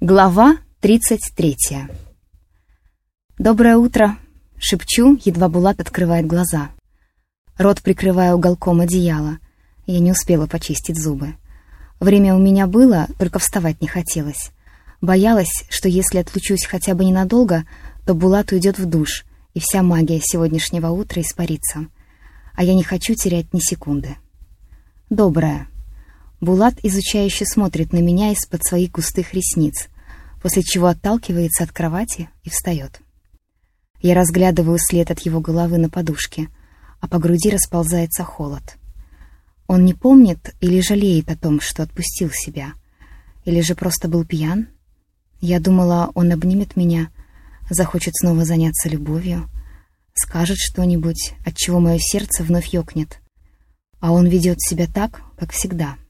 Глава 33 «Доброе утро!» — шепчу, едва Булат открывает глаза. Рот прикрываю уголком одеяла. Я не успела почистить зубы. Время у меня было, только вставать не хотелось. Боялась, что если отлучусь хотя бы ненадолго, то Булат уйдет в душ, и вся магия сегодняшнего утра испарится. А я не хочу терять ни секунды. «Доброе!» Булат изучающе смотрит на меня из-под своих густых ресниц, после чего отталкивается от кровати и встает. Я разглядываю след от его головы на подушке, а по груди расползается холод. Он не помнит или жалеет о том, что отпустил себя, или же просто был пьян? Я думала, он обнимет меня, захочет снова заняться любовью, скажет что-нибудь, от чего мое сердце вновь ёкнет. А он ведет себя так, как всегда —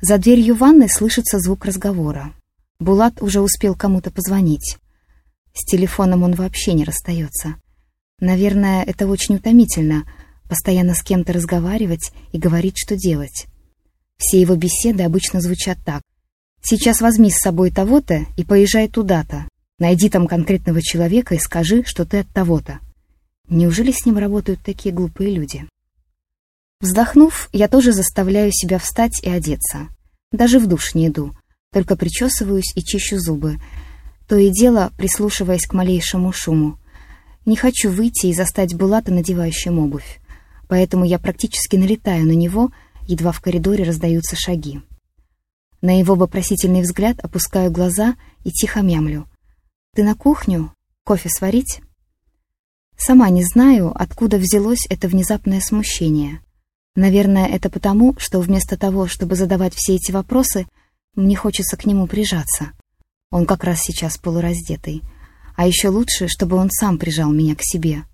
за дверью ванны слышится звук разговора. Булат уже успел кому-то позвонить. С телефоном он вообще не расстается. Наверное, это очень утомительно — постоянно с кем-то разговаривать и говорить, что делать. Все его беседы обычно звучат так. «Сейчас возьми с собой того-то и поезжай туда-то. Найди там конкретного человека и скажи, что ты от того-то». Неужели с ним работают такие глупые люди? Вздохнув, я тоже заставляю себя встать и одеться. Даже в душ не иду, только причесываюсь и чищу зубы, то и дело прислушиваясь к малейшему шуму. Не хочу выйти и застать Булата, надевающим обувь, поэтому я практически налетаю на него, едва в коридоре раздаются шаги. На его вопросительный взгляд опускаю глаза и тихо мямлю. «Ты на кухню? Кофе сварить?» Сама не знаю, откуда взялось это внезапное смущение. Наверное, это потому, что вместо того, чтобы задавать все эти вопросы, мне хочется к нему прижаться. Он как раз сейчас полураздетый. А еще лучше, чтобы он сам прижал меня к себе.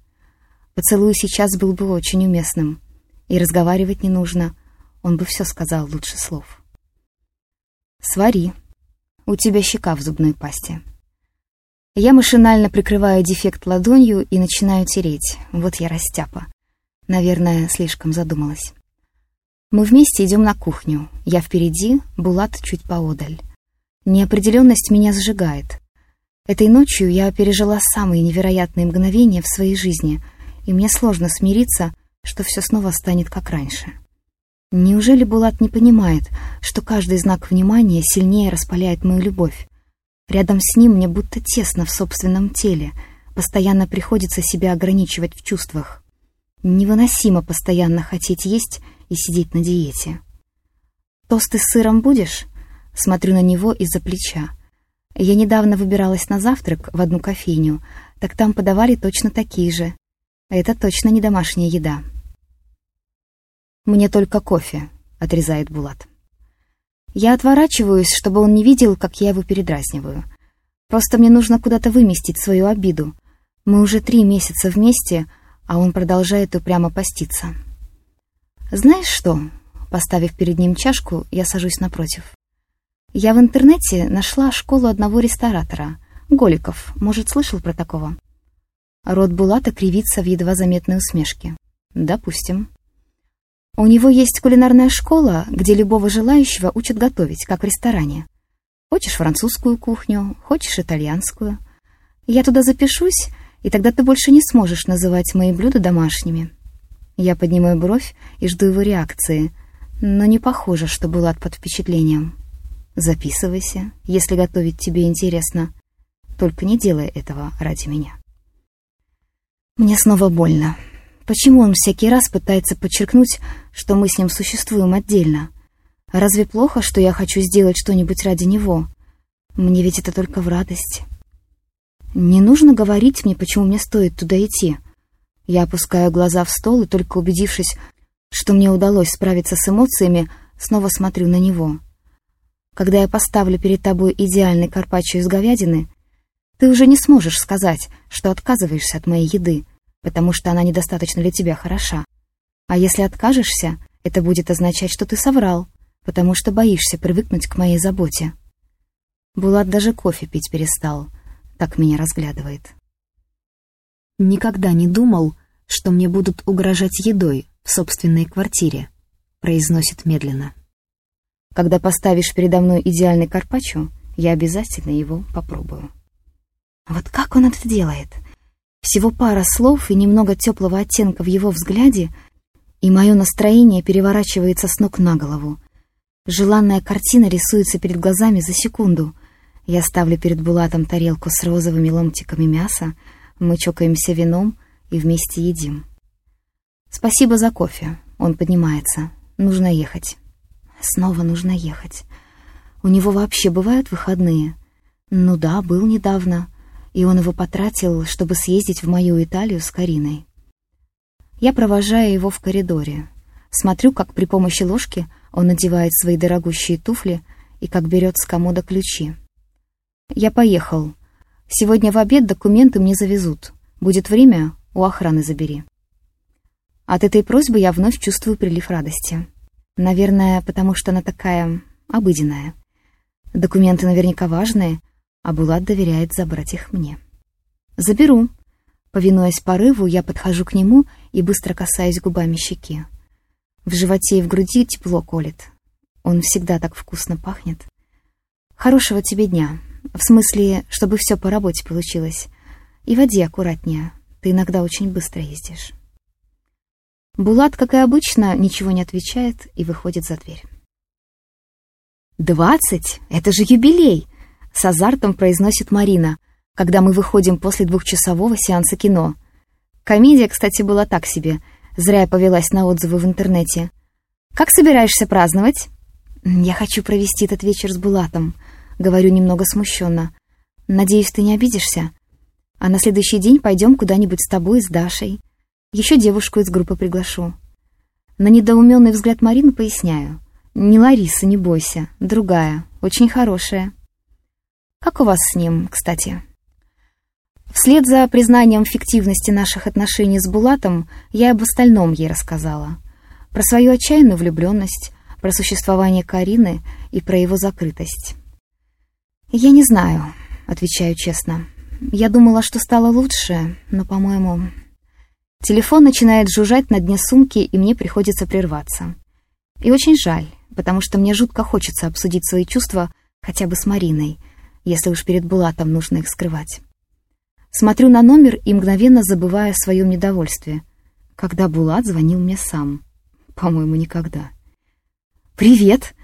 Поцелуй сейчас был бы очень уместным. И разговаривать не нужно. Он бы все сказал лучше слов. «Свари. У тебя щека в зубной пасте». Я машинально прикрываю дефект ладонью и начинаю тереть. Вот я растяпа. Наверное, слишком задумалась. Мы вместе идем на кухню. Я впереди, Булат чуть поодаль. Неопределенность меня сжигает. Этой ночью я пережила самые невероятные мгновения в своей жизни, и мне сложно смириться, что все снова станет как раньше. Неужели Булат не понимает, что каждый знак внимания сильнее распаляет мою любовь? Рядом с ним мне будто тесно в собственном теле, постоянно приходится себя ограничивать в чувствах. Невыносимо постоянно хотеть есть и сидеть на диете. «Тосты с сыром будешь?» Смотрю на него из-за плеча. Я недавно выбиралась на завтрак в одну кофейню, так там подавали точно такие же. Это точно не домашняя еда. «Мне только кофе», — отрезает Булат. Я отворачиваюсь, чтобы он не видел, как я его передразниваю. Просто мне нужно куда-то выместить свою обиду. Мы уже три месяца вместе, а он продолжает упрямо поститься. «Знаешь что?» Поставив перед ним чашку, я сажусь напротив. «Я в интернете нашла школу одного ресторатора. Голиков. Может, слышал про такого?» Рот Булата кривится в едва заметной усмешке. «Допустим». «У него есть кулинарная школа, где любого желающего учат готовить, как в ресторане. Хочешь французскую кухню, хочешь итальянскую. Я туда запишусь, и тогда ты больше не сможешь называть мои блюда домашними». Я поднимаю бровь и жду его реакции, но не похоже, что Булат под впечатлением. «Записывайся, если готовить тебе интересно. Только не делай этого ради меня». Мне снова больно. Почему он всякий раз пытается подчеркнуть, что мы с ним существуем отдельно? Разве плохо, что я хочу сделать что-нибудь ради него? Мне ведь это только в радость. Не нужно говорить мне, почему мне стоит туда идти. Я опускаю глаза в стол и, только убедившись, что мне удалось справиться с эмоциями, снова смотрю на него. Когда я поставлю перед тобой идеальный карпаччо из говядины, ты уже не сможешь сказать, что отказываешься от моей еды, потому что она недостаточно для тебя хороша. А если откажешься, это будет означать, что ты соврал, потому что боишься привыкнуть к моей заботе. Булат даже кофе пить перестал — так меня разглядывает. «Никогда не думал, что мне будут угрожать едой в собственной квартире», — произносит медленно. «Когда поставишь передо мной идеальный карпаччо, Я обязательно его попробую. Вот как он это делает? Всего пара слов и немного теплого оттенка в его взгляде, и мое настроение переворачивается с ног на голову. Желанная картина рисуется перед глазами за секунду. Я ставлю перед Булатом тарелку с розовыми ломтиками мяса, мы чокаемся вином и вместе едим. «Спасибо за кофе». Он поднимается. «Нужно ехать». Снова нужно ехать. У него вообще бывают выходные? Ну да, был недавно. И он его потратил, чтобы съездить в мою Италию с Кариной. Я провожаю его в коридоре. Смотрю, как при помощи ложки он надевает свои дорогущие туфли и как берет с комода ключи. «Я поехал. Сегодня в обед документы мне завезут. Будет время, у охраны забери». От этой просьбы я вновь чувствую прилив радости. Наверное, потому что она такая обыденная. Документы наверняка важные, а Булат доверяет забрать их мне. «Заберу». Повинуясь порыву, я подхожу к нему и быстро касаюсь губами щеки. В животе и в груди тепло колет. Он всегда так вкусно пахнет. «Хорошего тебе дня. В смысле, чтобы все по работе получилось. И води аккуратнее. Ты иногда очень быстро ездишь». Булат, как и обычно, ничего не отвечает и выходит за дверь. «Двадцать? Это же юбилей!» — с азартом произносит Марина, когда мы выходим после двухчасового сеанса кино. Комедия, кстати, была так себе. Зря я повелась на отзывы в интернете. «Как собираешься праздновать?» «Я хочу провести этот вечер с Булатом», — говорю немного смущенно. «Надеюсь, ты не обидишься? А на следующий день пойдем куда-нибудь с тобой, с Дашей. Еще девушку из группы приглашу. На недоуменный взгляд Марины поясняю. Не Лариса, не бойся. Другая. Очень хорошая. Как у вас с ним, кстати? Вслед за признанием фиктивности наших отношений с Булатом я об остальном ей рассказала. Про свою отчаянную влюбленность, про существование Карины и про его закрытость. «Я не знаю», — отвечаю честно. «Я думала, что стало лучше, но, по-моему, Телефон начинает жужжать на дне сумки, и мне приходится прерваться. И очень жаль, потому что мне жутко хочется обсудить свои чувства хотя бы с Мариной, если уж перед Булатом нужно их скрывать. Смотрю на номер и мгновенно забываю о своем недовольстве. Когда Булат звонил мне сам? По-моему, никогда. «Привет!»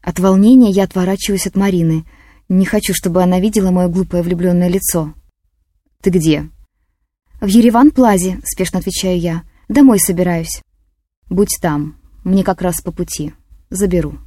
От волнения я отворачиваюсь от Марины. Не хочу, чтобы она видела мое глупое влюбленное лицо. «Ты где?» «В Ереван-Плазе», — спешно отвечаю я. «Домой собираюсь». «Будь там. Мне как раз по пути. Заберу».